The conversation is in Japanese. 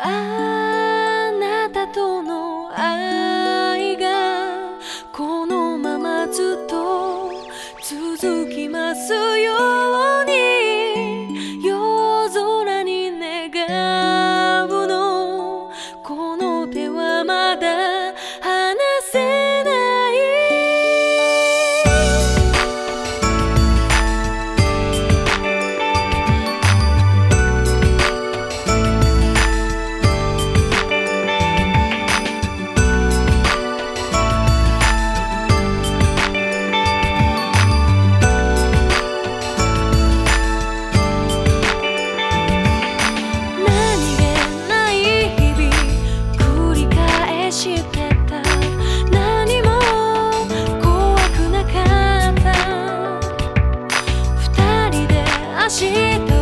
あなたとの愛がこのままずっと続きした